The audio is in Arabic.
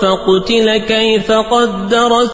فقتل كيف قدر